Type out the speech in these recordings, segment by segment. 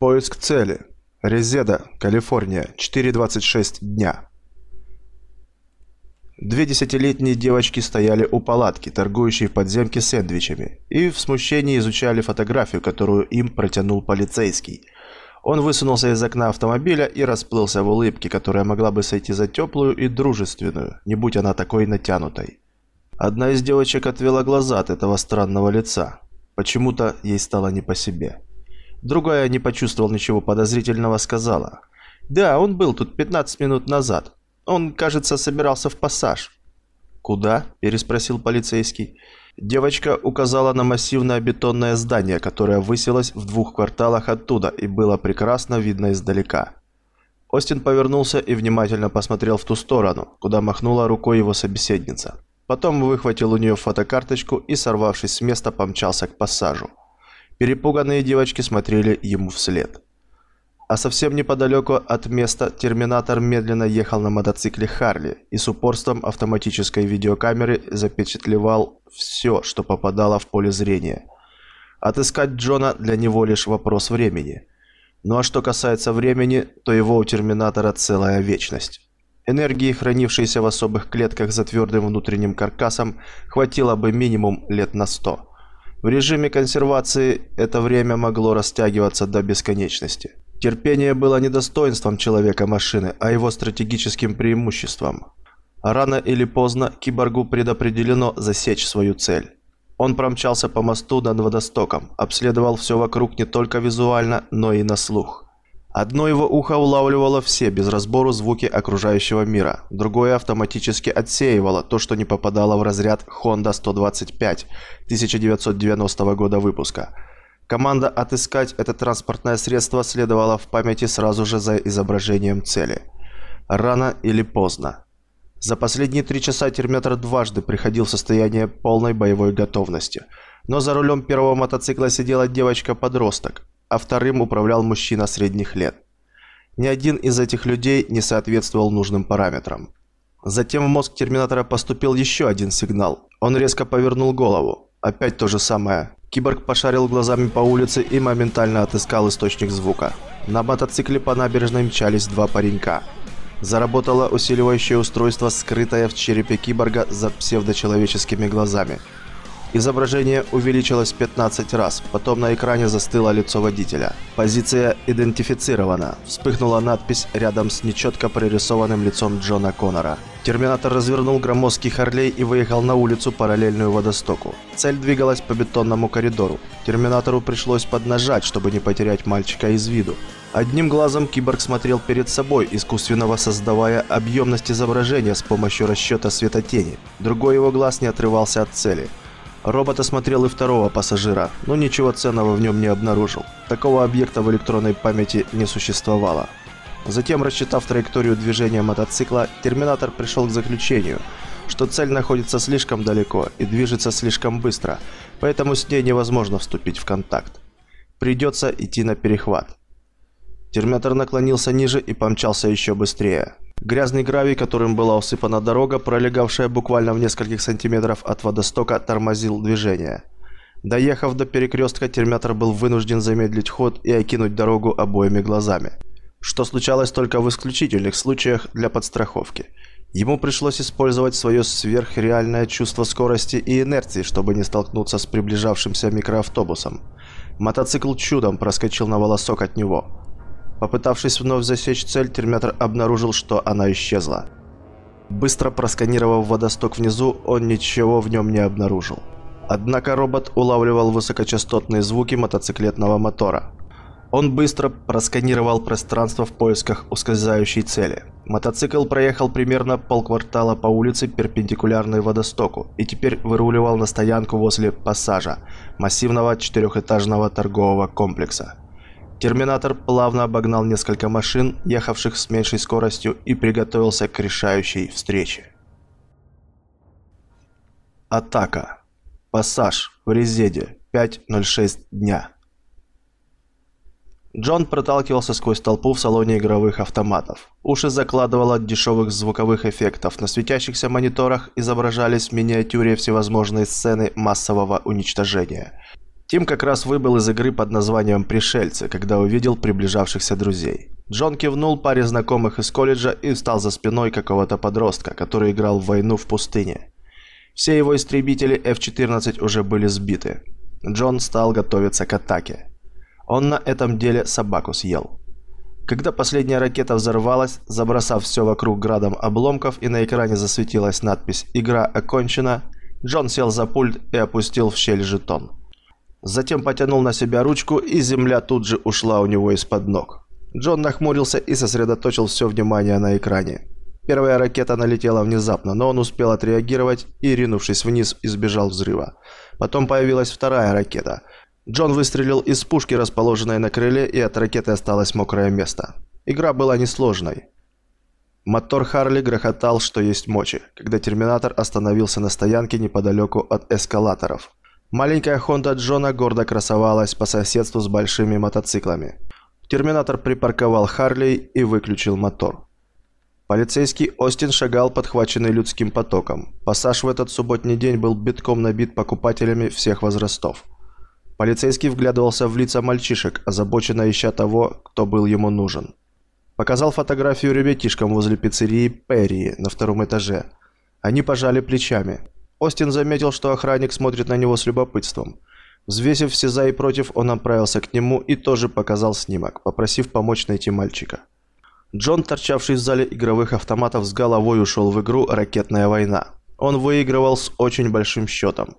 Поиск цели. Резеда, Калифорния, 4.26 дня. Две десятилетние девочки стояли у палатки, торгующей в подземке сэндвичами, и в смущении изучали фотографию, которую им протянул полицейский. Он высунулся из окна автомобиля и расплылся в улыбке, которая могла бы сойти за теплую и дружественную, не будь она такой натянутой. Одна из девочек отвела глаза от этого странного лица. Почему-то ей стало не по себе. Другая не почувствовал ничего подозрительного, сказала. «Да, он был тут 15 минут назад. Он, кажется, собирался в пассаж». «Куда?» – переспросил полицейский. Девочка указала на массивное бетонное здание, которое высилось в двух кварталах оттуда и было прекрасно видно издалека. Остин повернулся и внимательно посмотрел в ту сторону, куда махнула рукой его собеседница. Потом выхватил у нее фотокарточку и, сорвавшись с места, помчался к пассажу. Перепуганные девочки смотрели ему вслед. А совсем неподалеку от места терминатор медленно ехал на мотоцикле Харли и с упорством автоматической видеокамеры запечатлевал все, что попадало в поле зрения. Отыскать Джона для него лишь вопрос времени. Ну а что касается времени, то его у терминатора целая вечность. Энергии, хранившейся в особых клетках за твердым внутренним каркасом, хватило бы минимум лет на сто. В режиме консервации это время могло растягиваться до бесконечности. Терпение было не достоинством человека-машины, а его стратегическим преимуществом. Рано или поздно киборгу предопределено засечь свою цель. Он промчался по мосту над водостоком, обследовал все вокруг не только визуально, но и на слух. Одно его ухо улавливало все без разбору звуки окружающего мира, другое автоматически отсеивало то, что не попадало в разряд Honda 125 1990 года выпуска. Команда «Отыскать» это транспортное средство следовала в памяти сразу же за изображением цели. Рано или поздно. За последние три часа термометр дважды приходил в состояние полной боевой готовности. Но за рулем первого мотоцикла сидела девочка-подросток, а вторым управлял мужчина средних лет. Ни один из этих людей не соответствовал нужным параметрам. Затем в мозг Терминатора поступил еще один сигнал. Он резко повернул голову. Опять то же самое. Киборг пошарил глазами по улице и моментально отыскал источник звука. На мотоцикле по набережной мчались два паренька. Заработало усиливающее устройство, скрытое в черепе киборга за псевдочеловеческими глазами. Изображение увеличилось 15 раз, потом на экране застыло лицо водителя. Позиция идентифицирована. Вспыхнула надпись рядом с нечетко прорисованным лицом Джона Коннора. Терминатор развернул громоздкий Харлей и выехал на улицу, параллельную водостоку. Цель двигалась по бетонному коридору. Терминатору пришлось поднажать, чтобы не потерять мальчика из виду. Одним глазом киборг смотрел перед собой, искусственно воссоздавая объемность изображения с помощью расчета светотени. Другой его глаз не отрывался от цели. Робот осмотрел и второго пассажира, но ничего ценного в нем не обнаружил. Такого объекта в электронной памяти не существовало. Затем, рассчитав траекторию движения мотоцикла, Терминатор пришел к заключению, что цель находится слишком далеко и движется слишком быстро, поэтому с ней невозможно вступить в контакт. Придется идти на перехват. Терминатор наклонился ниже и помчался еще быстрее. Грязный гравий, которым была усыпана дорога, пролегавшая буквально в нескольких сантиметров от водостока, тормозил движение. Доехав до перекрестка, терминатор был вынужден замедлить ход и окинуть дорогу обоими глазами. Что случалось только в исключительных случаях для подстраховки. Ему пришлось использовать свое сверхреальное чувство скорости и инерции, чтобы не столкнуться с приближавшимся микроавтобусом. Мотоцикл чудом проскочил на волосок от него – Попытавшись вновь засечь цель, терминатор обнаружил, что она исчезла. Быстро просканировав водосток внизу, он ничего в нем не обнаружил. Однако робот улавливал высокочастотные звуки мотоциклетного мотора. Он быстро просканировал пространство в поисках ускользающей цели. Мотоцикл проехал примерно полквартала по улице, перпендикулярной водостоку, и теперь выруливал на стоянку возле пассажа массивного четырехэтажного торгового комплекса. Терминатор плавно обогнал несколько машин, ехавших с меньшей скоростью, и приготовился к решающей встрече. Атака. Пассаж в Резеде. 5.06 дня. Джон проталкивался сквозь толпу в салоне игровых автоматов. Уши закладывало от дешевых звуковых эффектов. На светящихся мониторах изображались в миниатюре всевозможные сцены массового уничтожения. Тим как раз выбыл из игры под названием «Пришельцы», когда увидел приближавшихся друзей. Джон кивнул паре знакомых из колледжа и встал за спиной какого-то подростка, который играл в войну в пустыне. Все его истребители F-14 уже были сбиты. Джон стал готовиться к атаке. Он на этом деле собаку съел. Когда последняя ракета взорвалась, забросав все вокруг градом обломков и на экране засветилась надпись «Игра окончена», Джон сел за пульт и опустил в щель жетон. Затем потянул на себя ручку, и земля тут же ушла у него из-под ног. Джон нахмурился и сосредоточил все внимание на экране. Первая ракета налетела внезапно, но он успел отреагировать и, ринувшись вниз, избежал взрыва. Потом появилась вторая ракета. Джон выстрелил из пушки, расположенной на крыле, и от ракеты осталось мокрое место. Игра была несложной. Мотор Харли грохотал, что есть мочи, когда Терминатор остановился на стоянке неподалеку от эскалаторов. Маленькая Хонда Джона гордо красовалась по соседству с большими мотоциклами. Терминатор припарковал Харли и выключил мотор. Полицейский Остин шагал, подхваченный людским потоком. Пассаж в этот субботний день был битком набит покупателями всех возрастов. Полицейский вглядывался в лица мальчишек, озабоченно ища того, кто был ему нужен. Показал фотографию ребятишкам возле пиццерии Перри на втором этаже. Они пожали плечами. Остин заметил, что охранник смотрит на него с любопытством. Взвесив все за и против, он направился к нему и тоже показал снимок, попросив помочь найти мальчика. Джон, торчавший в зале игровых автоматов, с головой ушел в игру «Ракетная война». Он выигрывал с очень большим счетом.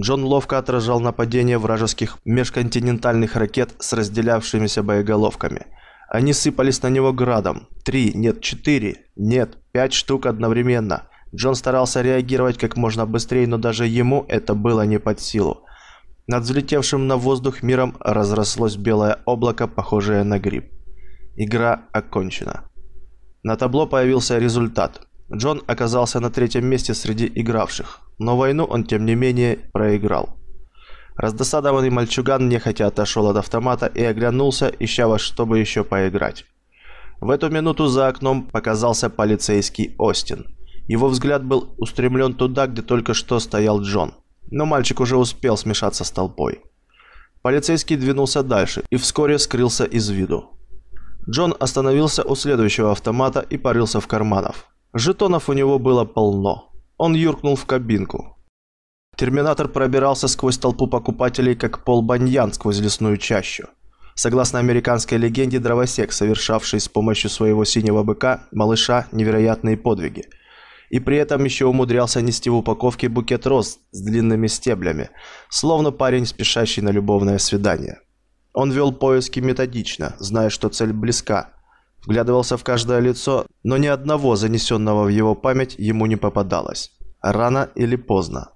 Джон ловко отражал нападения вражеских межконтинентальных ракет с разделявшимися боеголовками. Они сыпались на него градом. Три, нет, четыре, нет, пять штук одновременно. Джон старался реагировать как можно быстрее, но даже ему это было не под силу. Над взлетевшим на воздух миром разрослось белое облако, похожее на гриб. Игра окончена. На табло появился результат. Джон оказался на третьем месте среди игравших, но войну он тем не менее проиграл. Раздосадованный мальчуган нехотя отошел от автомата и оглянулся, ища во что бы еще поиграть. В эту минуту за окном показался полицейский Остин. Его взгляд был устремлен туда, где только что стоял Джон. Но мальчик уже успел смешаться с толпой. Полицейский двинулся дальше и вскоре скрылся из виду. Джон остановился у следующего автомата и порылся в карманах. Жетонов у него было полно. Он юркнул в кабинку. Терминатор пробирался сквозь толпу покупателей, как Пол Баньян сквозь лесную чащу. Согласно американской легенде, дровосек, совершавший с помощью своего синего быка, малыша, невероятные подвиги. И при этом еще умудрялся нести в упаковке букет роз с длинными стеблями, словно парень, спешащий на любовное свидание. Он вел поиски методично, зная, что цель близка. Вглядывался в каждое лицо, но ни одного занесенного в его память ему не попадалось. Рано или поздно.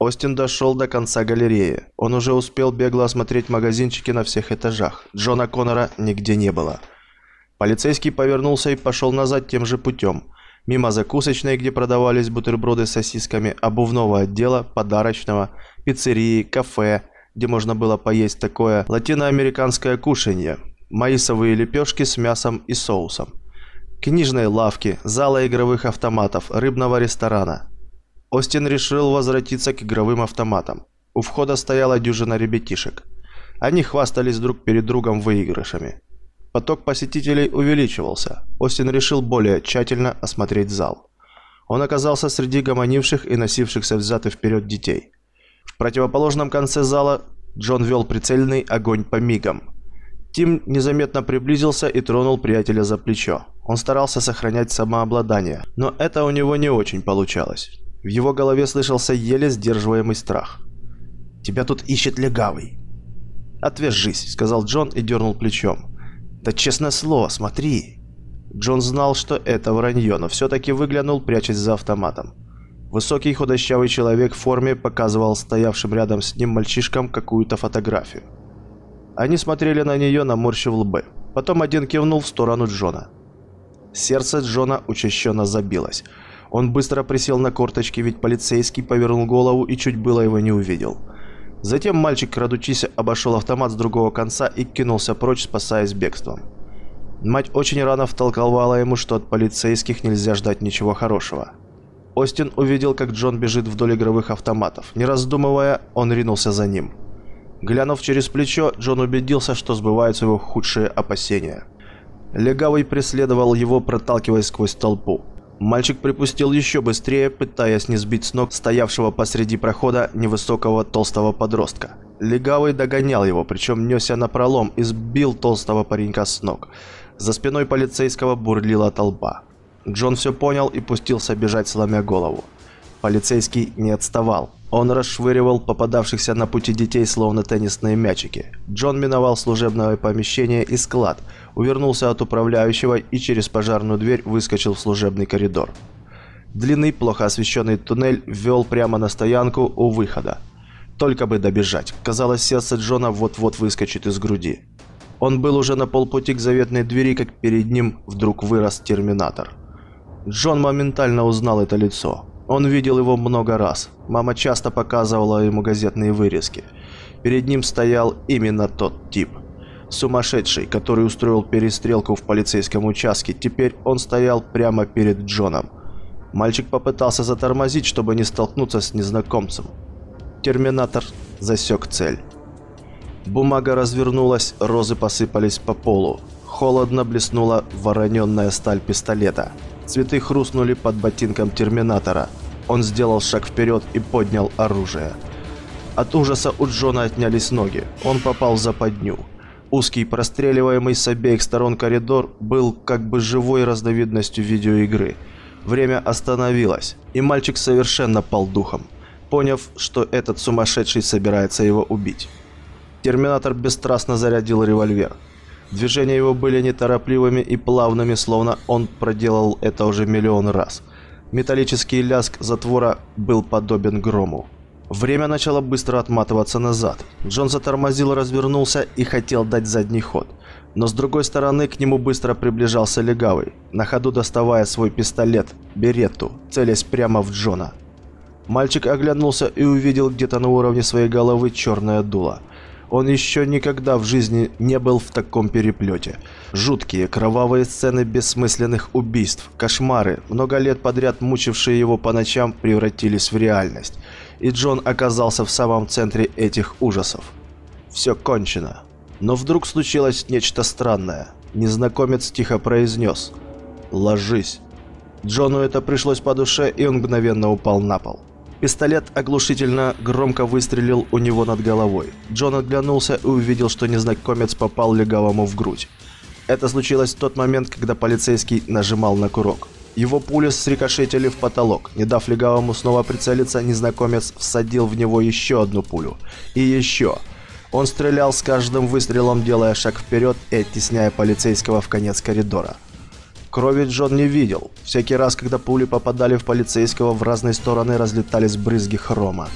Остин дошел до конца галереи. Он уже успел бегло осмотреть магазинчики на всех этажах. Джона Коннора нигде не было. Полицейский повернулся и пошел назад тем же путем. Мимо закусочной, где продавались бутерброды с сосисками, обувного отдела, подарочного, пиццерии, кафе, где можно было поесть такое латиноамериканское кушанье, маисовые лепешки с мясом и соусом, книжной лавки, зала игровых автоматов, рыбного ресторана. Остин решил возвратиться к игровым автоматам. У входа стояла дюжина ребятишек. Они хвастались друг перед другом выигрышами. Поток посетителей увеличивался. Остин решил более тщательно осмотреть зал. Он оказался среди гомонивших и носившихся взад и вперед детей. В противоположном конце зала Джон вел прицельный огонь по мигам. Тим незаметно приблизился и тронул приятеля за плечо. Он старался сохранять самообладание, но это у него не очень получалось. В его голове слышался еле сдерживаемый страх. «Тебя тут ищет легавый». «Отвяжись», — сказал Джон и дернул плечом. «Да честное слово, смотри». Джон знал, что это вранье, но все-таки выглянул, прячась за автоматом. Высокий худощавый человек в форме показывал стоявшим рядом с ним мальчишкам какую-то фотографию. Они смотрели на нее, наморщив лбы. Потом один кивнул в сторону Джона. Сердце Джона учащенно забилось. Он быстро присел на корточки, ведь полицейский повернул голову и чуть было его не увидел. Затем мальчик, крадучись, обошел автомат с другого конца и кинулся прочь, спасаясь бегством. Мать очень рано втолковала ему, что от полицейских нельзя ждать ничего хорошего. Остин увидел, как Джон бежит вдоль игровых автоматов. Не раздумывая, он ринулся за ним. Глянув через плечо, Джон убедился, что сбываются его худшие опасения. Легавый преследовал его, проталкиваясь сквозь толпу. Мальчик припустил еще быстрее, пытаясь не сбить с ног стоявшего посреди прохода невысокого толстого подростка. Легавый догонял его, причем несся напролом и сбил толстого паренька с ног. За спиной полицейского бурлила толпа. Джон все понял и пустился бежать, сломя голову. Полицейский не отставал. Он расшвыривал попадавшихся на пути детей, словно теннисные мячики. Джон миновал служебное помещение и склад, увернулся от управляющего и через пожарную дверь выскочил в служебный коридор. Длинный, плохо освещенный туннель вел прямо на стоянку у выхода. Только бы добежать. Казалось, сердце Джона вот-вот выскочит из груди. Он был уже на полпути к заветной двери, как перед ним вдруг вырос терминатор. Джон моментально узнал это лицо. Он видел его много раз. Мама часто показывала ему газетные вырезки. Перед ним стоял именно тот тип. Сумасшедший, который устроил перестрелку в полицейском участке. Теперь он стоял прямо перед Джоном. Мальчик попытался затормозить, чтобы не столкнуться с незнакомцем. Терминатор засек цель. Бумага развернулась, розы посыпались по полу. Холодно блеснула вороненная сталь пистолета. Цветы хрустнули под ботинком Терминатора. Он сделал шаг вперед и поднял оружие. От ужаса у Джона отнялись ноги. Он попал в западню. Узкий, простреливаемый с обеих сторон коридор был как бы живой разновидностью видеоигры. Время остановилось, и мальчик совершенно пал духом, поняв, что этот сумасшедший собирается его убить. Терминатор бесстрастно зарядил револьвер. Движения его были неторопливыми и плавными, словно он проделал это уже миллион раз. Металлический лязг затвора был подобен грому. Время начало быстро отматываться назад. Джон затормозил, развернулся и хотел дать задний ход. Но с другой стороны к нему быстро приближался легавый, на ходу доставая свой пистолет, беретту, целясь прямо в Джона. Мальчик оглянулся и увидел где-то на уровне своей головы черное дуло. Он еще никогда в жизни не был в таком переплете. Жуткие, кровавые сцены бессмысленных убийств, кошмары, много лет подряд мучившие его по ночам, превратились в реальность. И Джон оказался в самом центре этих ужасов. Все кончено. Но вдруг случилось нечто странное. Незнакомец тихо произнес «Ложись». Джону это пришлось по душе, и он мгновенно упал на пол. Пистолет оглушительно громко выстрелил у него над головой. Джон оглянулся и увидел, что незнакомец попал легавому в грудь. Это случилось в тот момент, когда полицейский нажимал на курок. Его пули срикошетили в потолок. Не дав легавому снова прицелиться, незнакомец всадил в него еще одну пулю. И еще. Он стрелял с каждым выстрелом, делая шаг вперед и оттесняя полицейского в конец коридора. Крови Джон не видел. Всякий раз, когда пули попадали в полицейского, в разные стороны разлетались брызги хрома.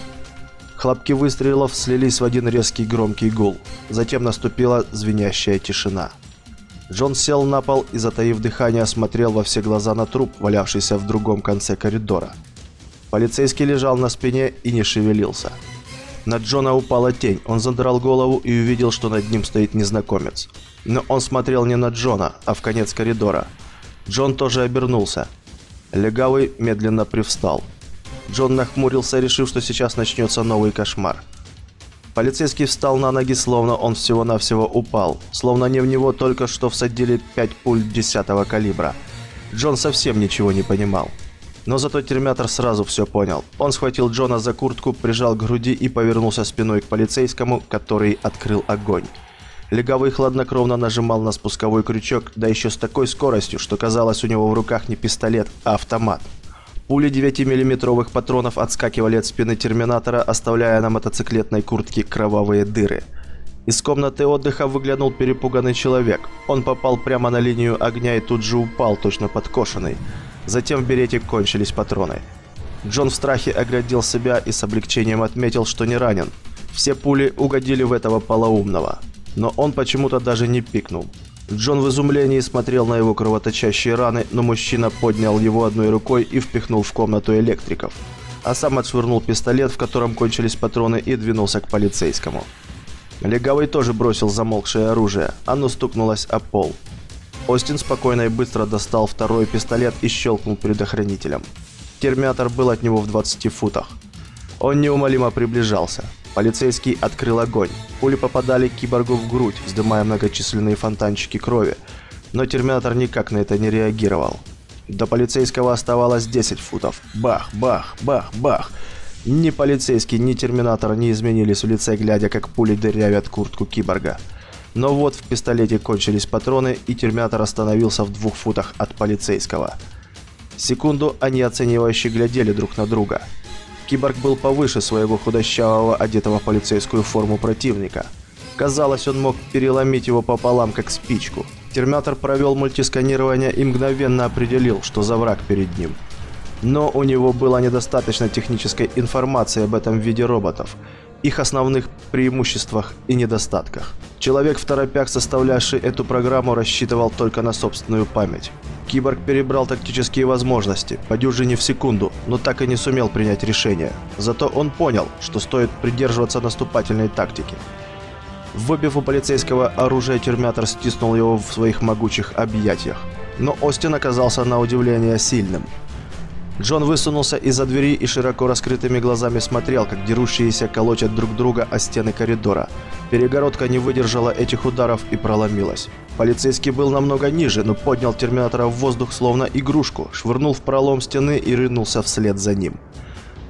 Хлопки выстрелов слились в один резкий громкий гул. Затем наступила звенящая тишина. Джон сел на пол и, затаив дыхание, смотрел во все глаза на труп, валявшийся в другом конце коридора. Полицейский лежал на спине и не шевелился. На Джона упала тень. Он задрал голову и увидел, что над ним стоит незнакомец. Но он смотрел не на Джона, а в конец коридора – Джон тоже обернулся. Легавый медленно привстал. Джон нахмурился, решив, что сейчас начнется новый кошмар. Полицейский встал на ноги, словно он всего-навсего упал, словно не в него только что всадили пять пуль десятого калибра. Джон совсем ничего не понимал. Но зато терминатор сразу все понял. Он схватил Джона за куртку, прижал к груди и повернулся спиной к полицейскому, который открыл огонь. Легавый хладнокровно нажимал на спусковой крючок, да еще с такой скоростью, что казалось у него в руках не пистолет, а автомат. Пули 9-миллиметровых патронов отскакивали от спины терминатора, оставляя на мотоциклетной куртке кровавые дыры. Из комнаты отдыха выглянул перепуганный человек. Он попал прямо на линию огня и тут же упал, точно подкошенный. Затем в берете кончились патроны. Джон в страхе оглядел себя и с облегчением отметил, что не ранен. Все пули угодили в этого полоумного но он почему-то даже не пикнул. Джон в изумлении смотрел на его кровоточащие раны, но мужчина поднял его одной рукой и впихнул в комнату электриков. А сам отшвырнул пистолет, в котором кончились патроны, и двинулся к полицейскому. Легавый тоже бросил замолкшее оружие. Оно стукнулось о пол. Остин спокойно и быстро достал второй пистолет и щелкнул предохранителем. Терминатор был от него в 20 футах. Он неумолимо приближался. Полицейский открыл огонь. Пули попадали киборгу в грудь, вздымая многочисленные фонтанчики крови. Но терминатор никак на это не реагировал. До полицейского оставалось 10 футов. Бах, бах, бах, бах. Ни полицейский, ни терминатор не изменились в лице, глядя, как пули дырявят куртку киборга. Но вот в пистолете кончились патроны, и терминатор остановился в двух футах от полицейского. Секунду они оценивающе глядели друг на друга. Киборг был повыше своего худощавого, одетого в полицейскую форму противника. Казалось, он мог переломить его пополам, как спичку. Терминатор провел мультисканирование и мгновенно определил, что за враг перед ним. Но у него было недостаточно технической информации об этом виде роботов, их основных преимуществах и недостатках. Человек в торопях, составлявший эту программу, рассчитывал только на собственную память. Киборг перебрал тактические возможности, по дюжине в секунду, но так и не сумел принять решение. Зато он понял, что стоит придерживаться наступательной тактики. Выбив у полицейского оружие, терминатор стиснул его в своих могучих объятиях. Но Остин оказался на удивление сильным. Джон высунулся из-за двери и широко раскрытыми глазами смотрел, как дерущиеся колотят друг друга о стены коридора. Перегородка не выдержала этих ударов и проломилась. Полицейский был намного ниже, но поднял терминатора в воздух словно игрушку, швырнул в пролом стены и рынулся вслед за ним.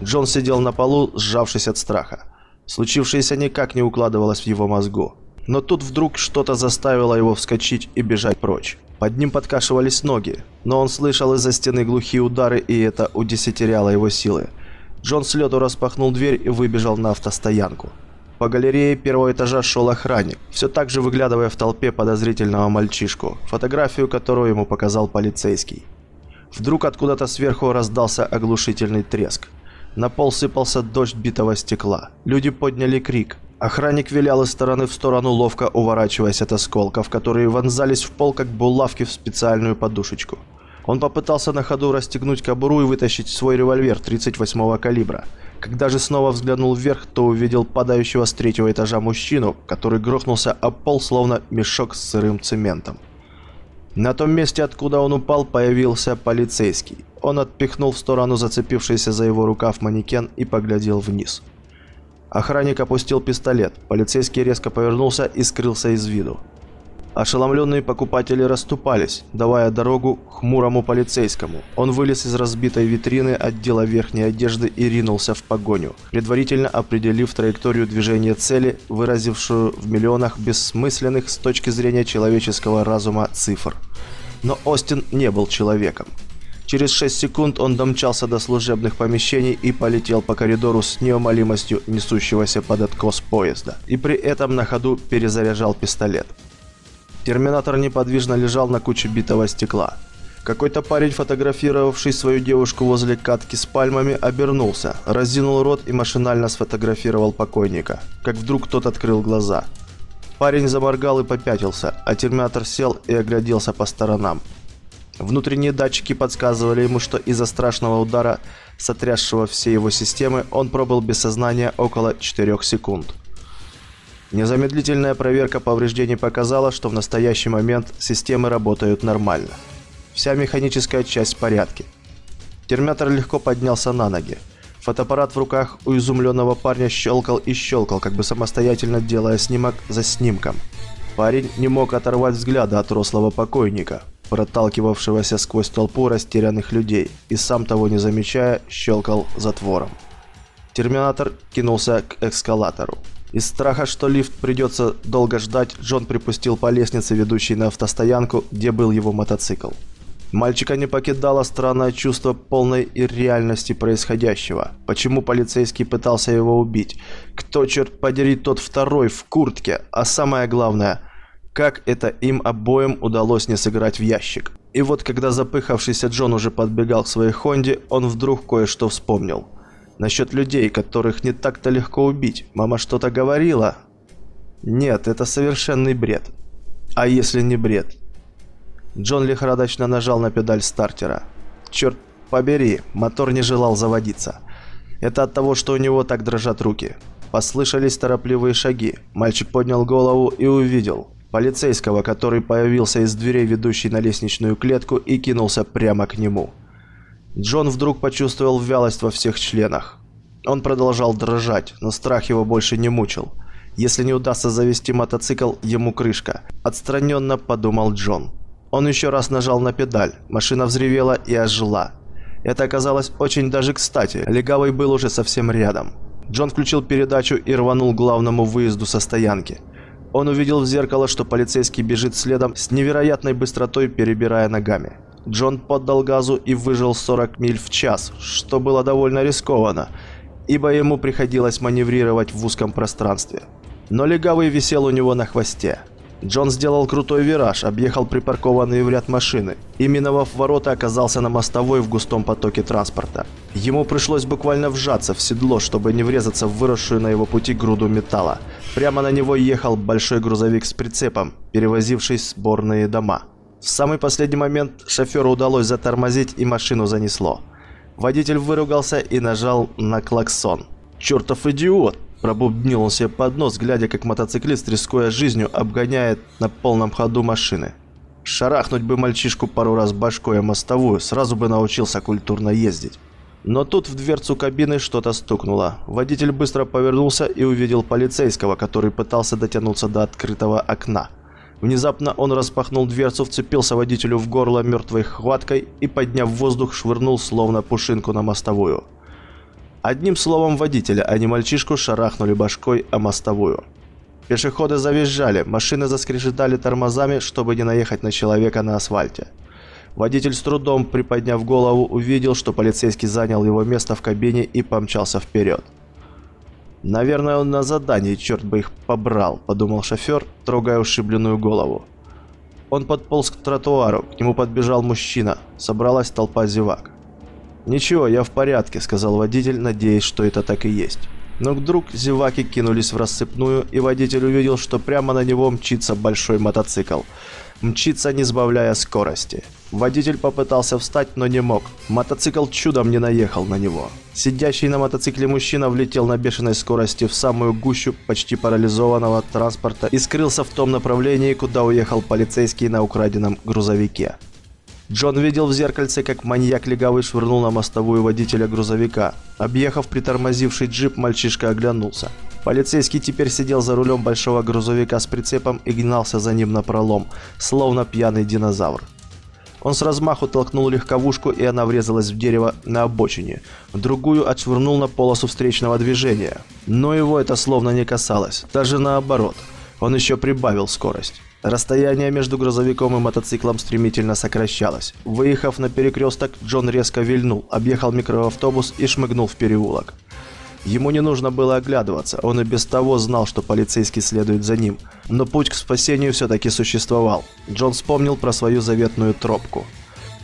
Джон сидел на полу, сжавшись от страха. Случившееся никак не укладывалось в его мозгу. Но тут вдруг что-то заставило его вскочить и бежать прочь. Под ним подкашивались ноги, но он слышал из-за стены глухие удары, и это удесятеряло его силы. Джон с лету распахнул дверь и выбежал на автостоянку. По галерее первого этажа шел охранник, все так же выглядывая в толпе подозрительного мальчишку, фотографию которую ему показал полицейский. Вдруг откуда-то сверху раздался оглушительный треск. На пол сыпался дождь битого стекла. Люди подняли крик. Охранник вилял из стороны в сторону, ловко уворачиваясь от осколков, которые вонзались в пол, как булавки в специальную подушечку. Он попытался на ходу расстегнуть кобуру и вытащить свой револьвер 38-го калибра. Когда же снова взглянул вверх, то увидел падающего с третьего этажа мужчину, который грохнулся об пол, словно мешок с сырым цементом. На том месте, откуда он упал, появился полицейский. Он отпихнул в сторону зацепившийся за его рукав манекен и поглядел вниз. Охранник опустил пистолет. Полицейский резко повернулся и скрылся из виду. Ошеломленные покупатели расступались, давая дорогу хмурому полицейскому. Он вылез из разбитой витрины отдела верхней одежды и ринулся в погоню, предварительно определив траекторию движения цели, выразившую в миллионах бессмысленных с точки зрения человеческого разума цифр. Но Остин не был человеком. Через 6 секунд он домчался до служебных помещений и полетел по коридору с неумолимостью несущегося под откос поезда. И при этом на ходу перезаряжал пистолет. Терминатор неподвижно лежал на куче битого стекла. Какой-то парень, фотографировавший свою девушку возле катки с пальмами, обернулся, разинул рот и машинально сфотографировал покойника. Как вдруг тот открыл глаза. Парень заморгал и попятился, а терминатор сел и огляделся по сторонам. Внутренние датчики подсказывали ему, что из-за страшного удара, сотрясшего все его системы, он пробыл без сознания около 4 секунд. Незамедлительная проверка повреждений показала, что в настоящий момент системы работают нормально. Вся механическая часть в порядке. Терминатор легко поднялся на ноги. Фотоаппарат в руках у изумленного парня щелкал и щелкал, как бы самостоятельно делая снимок за снимком. Парень не мог оторвать взгляда от рослого покойника, проталкивавшегося сквозь толпу растерянных людей, и сам того не замечая, щелкал затвором. Терминатор кинулся к эскалатору. Из страха, что лифт придется долго ждать, Джон припустил по лестнице, ведущей на автостоянку, где был его мотоцикл. Мальчика не покидало странное чувство полной ирреальности происходящего. Почему полицейский пытался его убить? Кто, черт подери, тот второй в куртке? А самое главное, как это им обоим удалось не сыграть в ящик? И вот когда запыхавшийся Джон уже подбегал к своей Хонде, он вдруг кое-что вспомнил. Насчет людей, которых не так-то легко убить. Мама что-то говорила? Нет, это совершенный бред. А если не бред? Джон лихорадочно нажал на педаль стартера. Черт побери, мотор не желал заводиться. Это от того, что у него так дрожат руки. Послышались торопливые шаги. Мальчик поднял голову и увидел полицейского, который появился из дверей, ведущей на лестничную клетку, и кинулся прямо к нему. Джон вдруг почувствовал вялость во всех членах. Он продолжал дрожать, но страх его больше не мучил. Если не удастся завести мотоцикл, ему крышка. Отстраненно подумал Джон. Он еще раз нажал на педаль. Машина взревела и ожила. Это оказалось очень даже кстати. Легавый был уже совсем рядом. Джон включил передачу и рванул к главному выезду со стоянки. Он увидел в зеркало, что полицейский бежит следом с невероятной быстротой, перебирая ногами. Джон поддал газу и выжил 40 миль в час, что было довольно рискованно, ибо ему приходилось маневрировать в узком пространстве. Но легавый висел у него на хвосте. Джон сделал крутой вираж, объехал припаркованные в ряд машины и, миновав ворота, оказался на мостовой в густом потоке транспорта. Ему пришлось буквально вжаться в седло, чтобы не врезаться в выросшую на его пути груду металла. Прямо на него ехал большой грузовик с прицепом, перевозивший сборные дома. В самый последний момент шоферу удалось затормозить и машину занесло. Водитель выругался и нажал на клаксон. «Чертов идиот!» Пробубнил он себе под нос, глядя, как мотоциклист, рискуя жизнью, обгоняет на полном ходу машины. Шарахнуть бы мальчишку пару раз башкой о мостовую, сразу бы научился культурно ездить. Но тут в дверцу кабины что-то стукнуло. Водитель быстро повернулся и увидел полицейского, который пытался дотянуться до открытого окна. Внезапно он распахнул дверцу, вцепился водителю в горло мертвой хваткой и, подняв воздух, швырнул словно пушинку на мостовую. Одним словом водителя, а не мальчишку, шарахнули башкой о мостовую. Пешеходы завизжали, машины заскрежетали тормозами, чтобы не наехать на человека на асфальте. Водитель с трудом, приподняв голову, увидел, что полицейский занял его место в кабине и помчался вперед. «Наверное, он на задании, черт бы их побрал», – подумал шофер, трогая ушибленную голову. Он подполз к тротуару, к нему подбежал мужчина, собралась толпа зевак. «Ничего, я в порядке», — сказал водитель, надеясь, что это так и есть. Но вдруг зеваки кинулись в рассыпную, и водитель увидел, что прямо на него мчится большой мотоцикл. Мчится, не сбавляя скорости. Водитель попытался встать, но не мог. Мотоцикл чудом не наехал на него. Сидящий на мотоцикле мужчина влетел на бешеной скорости в самую гущу почти парализованного транспорта и скрылся в том направлении, куда уехал полицейский на украденном грузовике. Джон видел в зеркальце, как маньяк легавый швырнул на мостовую водителя грузовика. Объехав притормозивший джип, мальчишка оглянулся. Полицейский теперь сидел за рулем большого грузовика с прицепом и гнался за ним на пролом, словно пьяный динозавр. Он с размаху толкнул легковушку, и она врезалась в дерево на обочине. Другую отшвырнул на полосу встречного движения. Но его это словно не касалось, даже наоборот. Он еще прибавил скорость. Расстояние между грузовиком и мотоциклом стремительно сокращалось. Выехав на перекресток, Джон резко вильнул, объехал микроавтобус и шмыгнул в переулок. Ему не нужно было оглядываться, он и без того знал, что полицейский следует за ним. Но путь к спасению все-таки существовал. Джон вспомнил про свою заветную тропку.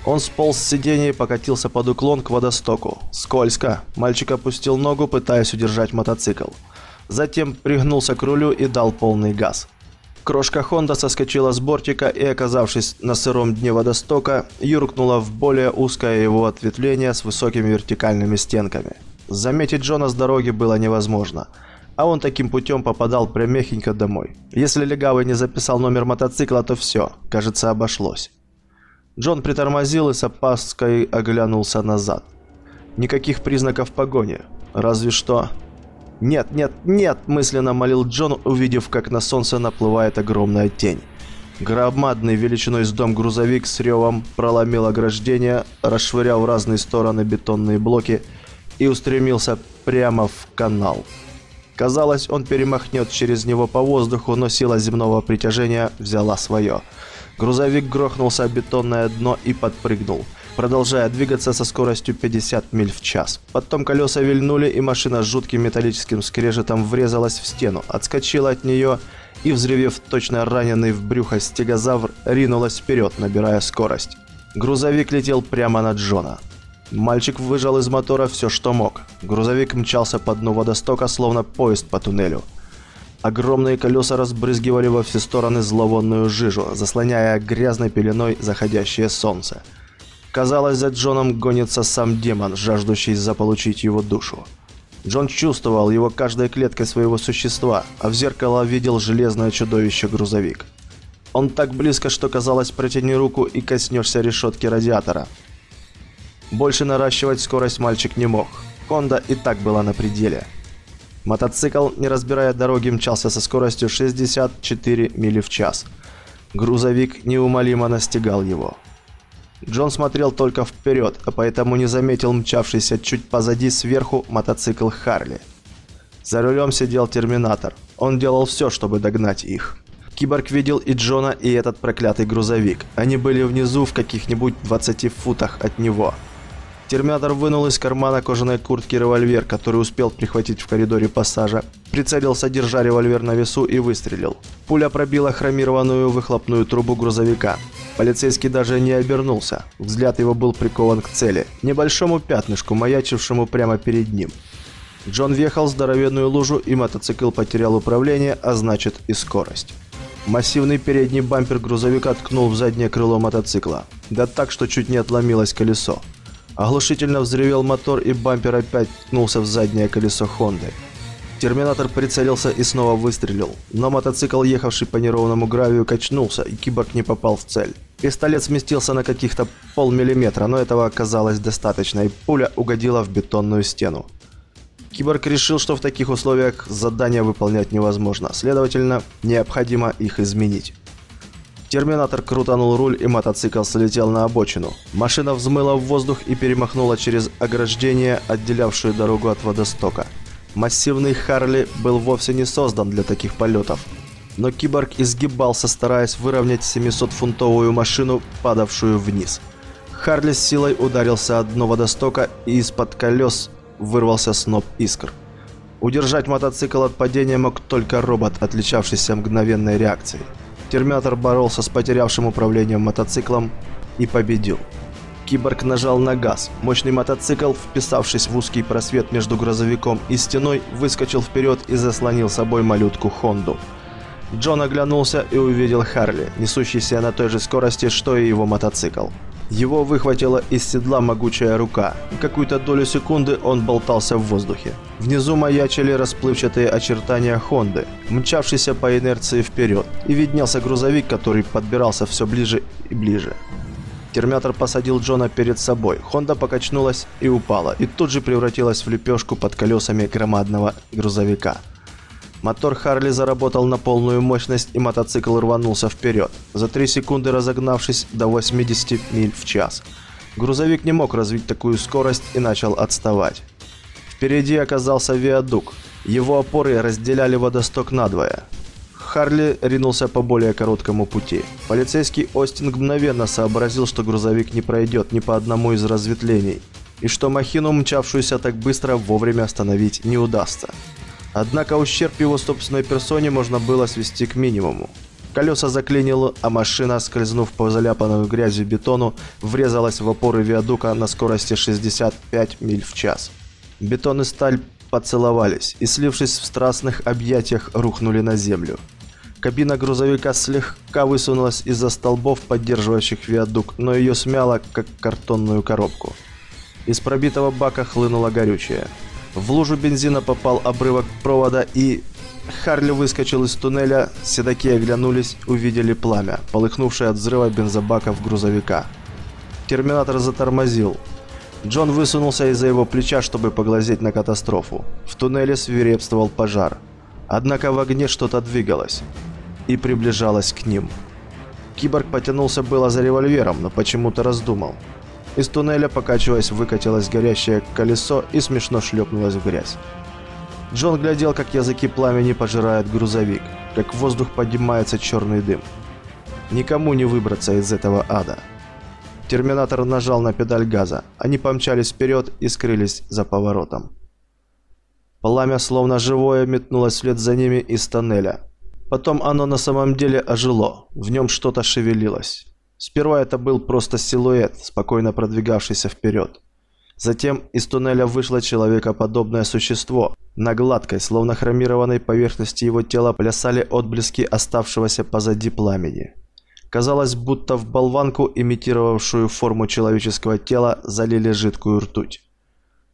Он сполз с сиденья и покатился под уклон к водостоку. Скользко. Мальчик опустил ногу, пытаясь удержать мотоцикл. Затем пригнулся к рулю и дал полный газ. Крошка Хонда соскочила с бортика и, оказавшись на сыром дне водостока, юркнула в более узкое его ответвление с высокими вертикальными стенками. Заметить Джона с дороги было невозможно, а он таким путем попадал прямехенько домой. Если легавый не записал номер мотоцикла, то все, кажется, обошлось. Джон притормозил и с опаской оглянулся назад. Никаких признаков погони, разве что «Нет, нет, нет!» – мысленно молил Джон, увидев, как на солнце наплывает огромная тень. Громадный величиной с дом грузовик с ревом проломил ограждение, расшвырял в разные стороны бетонные блоки и устремился прямо в канал. Казалось, он перемахнет через него по воздуху, но сила земного притяжения взяла свое. Грузовик грохнулся о бетонное дно и подпрыгнул – продолжая двигаться со скоростью 50 миль в час. Потом колеса вильнули, и машина с жутким металлическим скрежетом врезалась в стену, отскочила от нее и, взревев точно раненый в брюхо стегозавр, ринулась вперед, набирая скорость. Грузовик летел прямо на Джона. Мальчик выжал из мотора все, что мог. Грузовик мчался по дну водостока, словно поезд по туннелю. Огромные колеса разбрызгивали во все стороны зловонную жижу, заслоняя грязной пеленой заходящее солнце. Казалось, за Джоном гонится сам демон, жаждущий заполучить его душу. Джон чувствовал его каждой клеткой своего существа, а в зеркало видел железное чудовище-грузовик. Он так близко, что казалось, протяни руку и коснешься решетки радиатора. Больше наращивать скорость мальчик не мог. Honda и так была на пределе. Мотоцикл, не разбирая дороги, мчался со скоростью 64 мили в час. Грузовик неумолимо настигал его. Джон смотрел только вперед, а поэтому не заметил мчавшийся чуть позади сверху мотоцикл Харли. За рулем сидел Терминатор. Он делал все, чтобы догнать их. Киборг видел и Джона, и этот проклятый грузовик. Они были внизу в каких-нибудь 20 футах от него. Терминатор вынул из кармана кожаной куртки револьвер, который успел прихватить в коридоре пассажа, прицелился, держа револьвер на весу и выстрелил. Пуля пробила хромированную выхлопную трубу грузовика. Полицейский даже не обернулся. Взгляд его был прикован к цели, небольшому пятнышку, маячившему прямо перед ним. Джон въехал в здоровенную лужу, и мотоцикл потерял управление, а значит и скорость. Массивный передний бампер грузовика ткнул в заднее крыло мотоцикла. Да так, что чуть не отломилось колесо. Оглушительно взревел мотор, и бампер опять ткнулся в заднее колесо Хонды. Терминатор прицелился и снова выстрелил, но мотоцикл, ехавший по неровному гравию, качнулся, и киборг не попал в цель. Пистолет сместился на каких-то полмиллиметра, но этого оказалось достаточно, и пуля угодила в бетонную стену. Киборг решил, что в таких условиях задание выполнять невозможно, следовательно, необходимо их изменить. Терминатор крутанул руль, и мотоцикл слетел на обочину. Машина взмыла в воздух и перемахнула через ограждение, отделявшую дорогу от водостока. Массивный Харли был вовсе не создан для таких полетов. Но киборг изгибался, стараясь выровнять 700-фунтовую машину, падавшую вниз. Харли с силой ударился о дно водостока, и из-под колес вырвался сноп искр. Удержать мотоцикл от падения мог только робот, отличавшийся мгновенной реакцией. Терминатор боролся с потерявшим управлением мотоциклом и победил. Киборг нажал на газ. Мощный мотоцикл, вписавшись в узкий просвет между грузовиком и стеной, выскочил вперед и заслонил собой малютку Хонду. Джон оглянулся и увидел Харли, несущийся на той же скорости, что и его мотоцикл. Его выхватила из седла могучая рука. Какую-то долю секунды он болтался в воздухе. Внизу маячили расплывчатые очертания Хонды, мчавшейся по инерции вперед, и виднелся грузовик, который подбирался все ближе и ближе. Терминатор посадил Джона перед собой. Хонда покачнулась и упала, и тут же превратилась в лепешку под колесами громадного грузовика. Мотор Харли заработал на полную мощность, и мотоцикл рванулся вперед, за 3 секунды разогнавшись до 80 миль в час. Грузовик не мог развить такую скорость и начал отставать. Впереди оказался виадук. Его опоры разделяли водосток надвое. Харли ринулся по более короткому пути. Полицейский Остин мгновенно сообразил, что грузовик не пройдет ни по одному из разветвлений, и что махину, мчавшуюся так быстро, вовремя остановить не удастся. Однако ущерб его собственной персоне можно было свести к минимуму. Колеса заклинило, а машина, скользнув по заляпанную грязью бетону, врезалась в опоры виадука на скорости 65 миль в час. Бетон и сталь поцеловались и, слившись в страстных объятиях, рухнули на землю. Кабина грузовика слегка высунулась из-за столбов, поддерживающих виадук, но ее смяло, как картонную коробку. Из пробитого бака хлынуло горючее. В лужу бензина попал обрывок провода и... Харли выскочил из туннеля, седаки оглянулись, увидели пламя, полыхнувшее от взрыва бензобаков грузовика. Терминатор затормозил. Джон высунулся из-за его плеча, чтобы поглазеть на катастрофу. В туннеле свирепствовал пожар. Однако в огне что-то двигалось и приближалось к ним. Киборг потянулся было за револьвером, но почему-то раздумал. Из туннеля, покачиваясь, выкатилось горящее колесо и смешно шлепнулось в грязь. Джон глядел, как языки пламени пожирают грузовик, как в воздух поднимается черный дым. Никому не выбраться из этого ада. Терминатор нажал на педаль газа. Они помчались вперед и скрылись за поворотом. Пламя, словно живое, метнулось вслед за ними из тоннеля. Потом оно на самом деле ожило, в нем что-то шевелилось. Сперва это был просто силуэт, спокойно продвигавшийся вперед. Затем из туннеля вышло человекоподобное существо. На гладкой, словно хромированной поверхности его тела плясали отблески оставшегося позади пламени. Казалось, будто в болванку, имитировавшую форму человеческого тела, залили жидкую ртуть.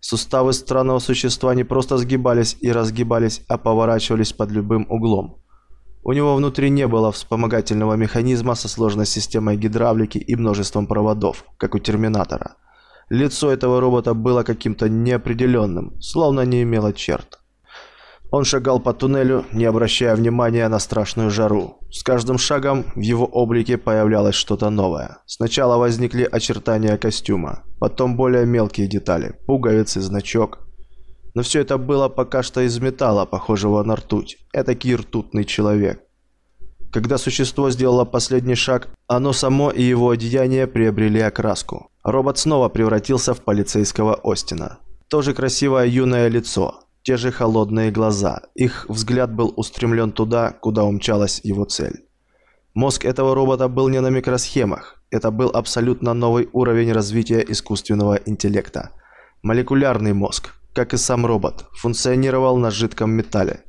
Суставы странного существа не просто сгибались и разгибались, а поворачивались под любым углом. У него внутри не было вспомогательного механизма со сложной системой гидравлики и множеством проводов, как у Терминатора. Лицо этого робота было каким-то неопределенным, словно не имело черт. Он шагал по туннелю, не обращая внимания на страшную жару. С каждым шагом в его облике появлялось что-то новое. Сначала возникли очертания костюма, потом более мелкие детали, пуговицы, значок. Но все это было пока что из металла, похожего на ртуть. Этакий ртутный человек. Когда существо сделало последний шаг, оно само и его одеяние приобрели окраску. Робот снова превратился в полицейского Остина. Тоже красивое юное лицо, те же холодные глаза. Их взгляд был устремлен туда, куда умчалась его цель. Мозг этого робота был не на микросхемах. Это был абсолютно новый уровень развития искусственного интеллекта. Молекулярный мозг, как и сам робот, функционировал на жидком металле.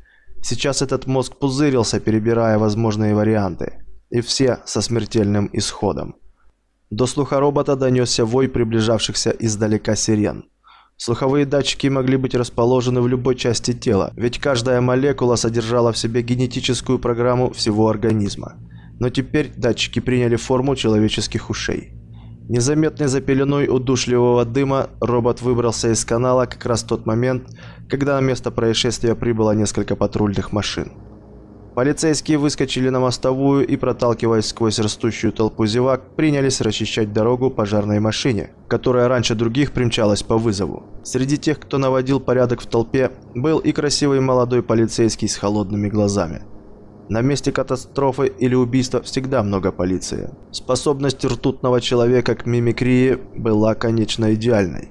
Сейчас этот мозг пузырился, перебирая возможные варианты. И все со смертельным исходом. До слуха робота донесся вой приближавшихся издалека сирен. Слуховые датчики могли быть расположены в любой части тела, ведь каждая молекула содержала в себе генетическую программу всего организма. Но теперь датчики приняли форму человеческих ушей. Незаметный за пеленой удушливого дыма, робот выбрался из канала как раз в тот момент, когда на место происшествия прибыло несколько патрульных машин. Полицейские выскочили на мостовую и, проталкиваясь сквозь растущую толпу зевак, принялись расчищать дорогу пожарной машине, которая раньше других примчалась по вызову. Среди тех, кто наводил порядок в толпе, был и красивый молодой полицейский с холодными глазами. На месте катастрофы или убийства всегда много полиции. Способность ртутного человека к мимикрии была, конечно, идеальной.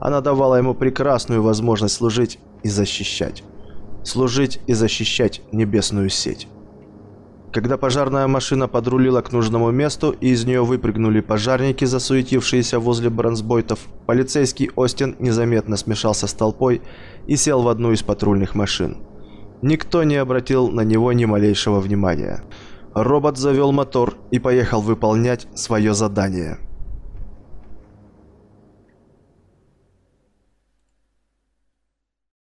Она давала ему прекрасную возможность служить и защищать служить и защищать небесную сеть. Когда пожарная машина подрулила к нужному месту и из нее выпрыгнули пожарники, засуетившиеся возле бронзбойтов, полицейский Остин незаметно смешался с толпой и сел в одну из патрульных машин. Никто не обратил на него ни малейшего внимания. Робот завел мотор и поехал выполнять свое задание –